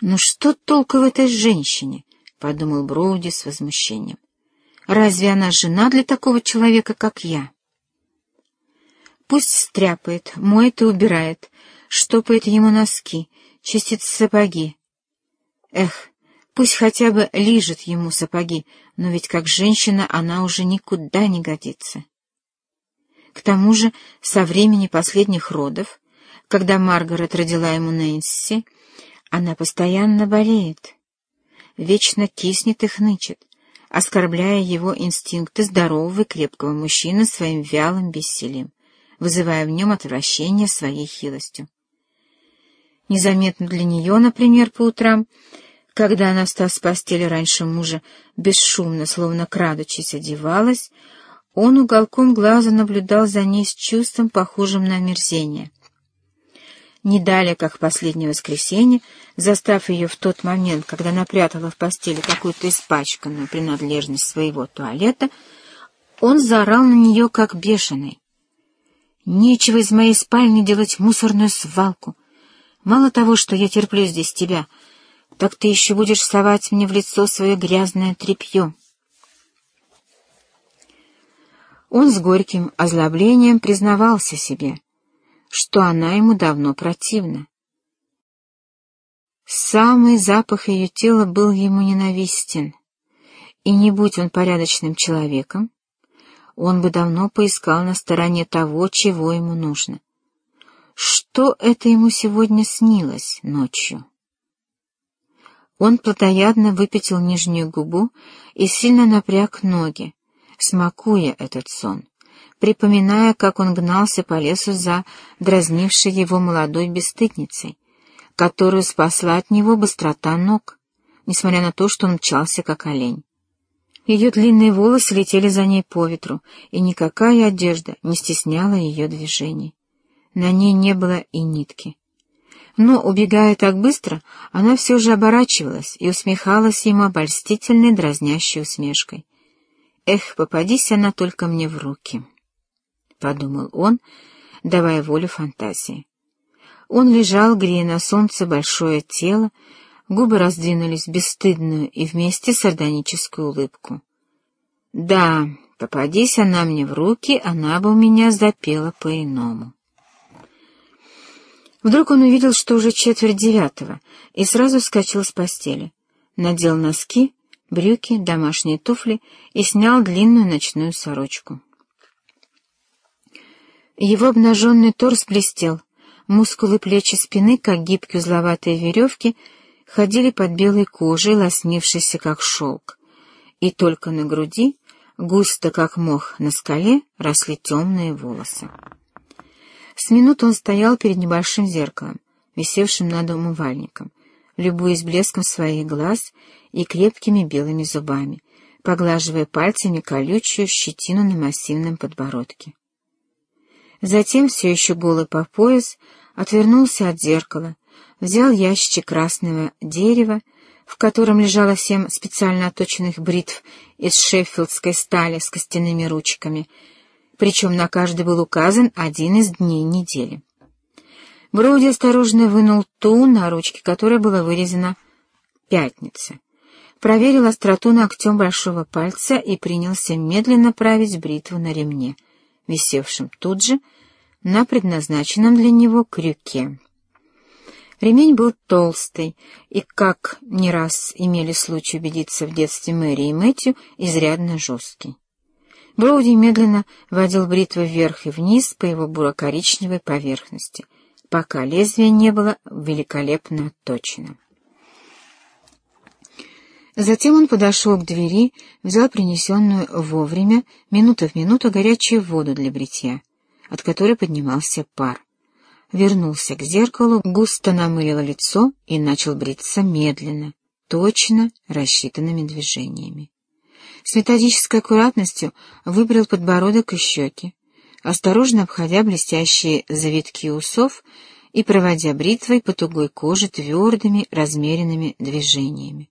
«Ну что толку в этой женщине?» — подумал Броуди с возмущением. «Разве она жена для такого человека, как я?» Пусть стряпает, моет и убирает, штопает ему носки, чистит сапоги. Эх, пусть хотя бы лижет ему сапоги, но ведь как женщина она уже никуда не годится. К тому же со времени последних родов, когда Маргарет родила ему Нэнси, она постоянно болеет, вечно киснет и хнычет, оскорбляя его инстинкты здорового и крепкого мужчины своим вялым бессилием, вызывая в нем отвращение своей хилостью. Незаметно для нее, например, по утрам, когда она встав с постели раньше мужа, бесшумно, словно крадучись, одевалась, он уголком глаза наблюдал за ней с чувством, похожим на омерзение. Не далее, как в последнее воскресенье, застав ее в тот момент, когда она прятала в постели какую-то испачканную принадлежность своего туалета, он заорал на нее, как бешеный. «Нечего из моей спальни делать мусорную свалку. Мало того, что я терплю здесь тебя, так ты еще будешь совать мне в лицо свое грязное тряпье». Он с горьким озлоблением признавался себе — что она ему давно противна. Самый запах ее тела был ему ненавистен, и не будь он порядочным человеком, он бы давно поискал на стороне того, чего ему нужно. Что это ему сегодня снилось ночью? Он плотоядно выпятил нижнюю губу и сильно напряг ноги, смакуя этот сон припоминая, как он гнался по лесу за дразнившей его молодой бесстыдницей, которую спасла от него быстрота ног, несмотря на то, что он мчался как олень. Ее длинные волосы летели за ней по ветру, и никакая одежда не стесняла ее движений. На ней не было и нитки. Но, убегая так быстро, она все же оборачивалась и усмехалась ему обольстительной дразнящей усмешкой. «Эх, попадись она только мне в руки!» — подумал он, давая волю фантазии. Он лежал, грея на солнце большое тело, губы раздвинулись бесстыдную и вместе сардоническую улыбку. «Да, попадись она мне в руки, она бы у меня запела по-иному». Вдруг он увидел, что уже четверть девятого, и сразу вскочил с постели. Надел носки, брюки, домашние туфли и снял длинную ночную сорочку. Его обнаженный торс блестел, мускулы плечи спины, как гибкие узловатые веревки, ходили под белой кожей, лоснившейся, как шелк, и только на груди, густо, как мох на скале, росли темные волосы. С минуты он стоял перед небольшим зеркалом, висевшим над умывальником, любуясь блеском своих глаз и крепкими белыми зубами, поглаживая пальцами колючую щетину на массивном подбородке. Затем, все еще голый по пояс, отвернулся от зеркала, взял ящичек красного дерева, в котором лежало семь специально оточенных бритв из шеффилдской стали с костяными ручками, причем на каждый был указан один из дней недели. Броуди осторожно вынул ту, на ручке которой было вырезано «Пятница». Проверил остроту ногтем большого пальца и принялся медленно править бритву на ремне — висевшем тут же на предназначенном для него крюке. Ремень был толстый и, как не раз имели случай убедиться в детстве Мэри и Мэтью, изрядно жесткий. Броуди медленно водил бритву вверх и вниз по его буро-коричневой поверхности, пока лезвие не было великолепно отточено. Затем он подошел к двери, взял принесенную вовремя, минута в минуту, горячую воду для бритья, от которой поднимался пар. Вернулся к зеркалу, густо намылил лицо и начал бриться медленно, точно рассчитанными движениями. С методической аккуратностью выбрал подбородок и щеки, осторожно обходя блестящие завитки усов и проводя бритвой по тугой коже твердыми размеренными движениями.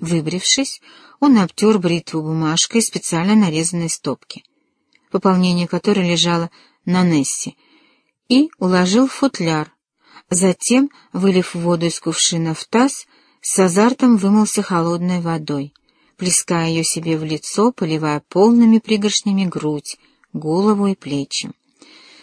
Выбрившись, он обтер бритву бумажкой специально нарезанной стопки, пополнение которой лежало на Нессе, и уложил футляр, Затем, вылив воду из кувшина в таз, с азартом вымылся холодной водой, плеская ее себе в лицо, поливая полными пригоршнями грудь, голову и плечи.